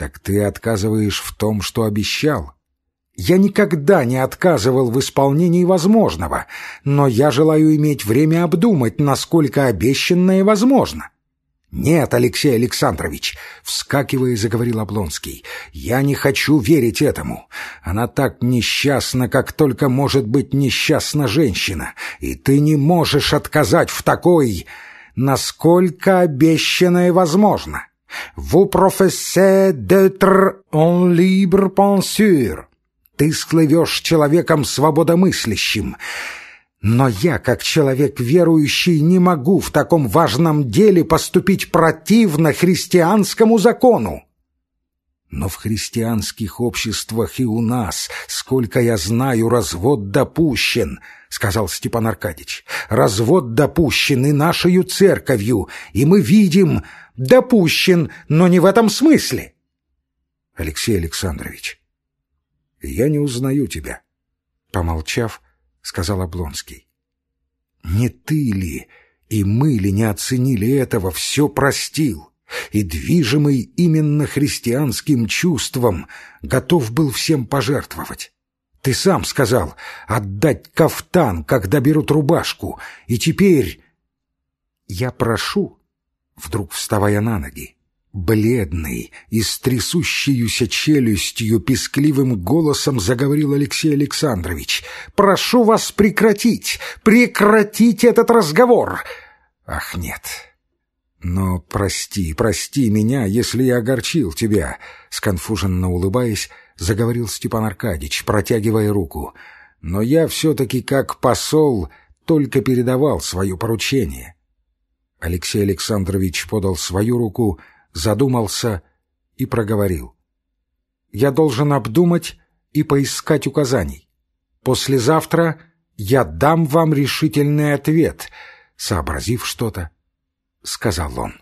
Так ты отказываешь в том, что обещал? Я никогда не отказывал в исполнении возможного, но я желаю иметь время обдумать, насколько обещанное возможно. «Нет, Алексей Александрович!» — вскакивая, заговорил Облонский. «Я не хочу верить этому. Она так несчастна, как только может быть несчастна женщина. И ты не можешь отказать в такой, насколько обещанное возможно. Vous professez d'être un libre penseur. Ты склывешь человеком свободомыслящим». Но я, как человек верующий, не могу в таком важном деле поступить противно христианскому закону. Но в христианских обществах и у нас, сколько я знаю, развод допущен, — сказал Степан Аркадьич. Развод допущен и нашей церковью, и мы видим, допущен, но не в этом смысле. Алексей Александрович, я не узнаю тебя. Помолчав, — сказал Облонский. «Не ты ли и мы ли не оценили этого, все простил, и, движимый именно христианским чувством, готов был всем пожертвовать? Ты сам сказал отдать кафтан, когда берут рубашку, и теперь...» «Я прошу», вдруг вставая на ноги, Бледный и с трясущейся челюстью пескливым голосом заговорил Алексей Александрович. «Прошу вас прекратить! Прекратить этот разговор!» «Ах, нет!» «Но прости, прости меня, если я огорчил тебя», — сконфуженно улыбаясь, заговорил Степан Аркадьич, протягивая руку. «Но я все-таки, как посол, только передавал свое поручение». Алексей Александрович подал свою руку, — задумался и проговорил. «Я должен обдумать и поискать указаний. Послезавтра я дам вам решительный ответ», — сообразив что-то, сказал он.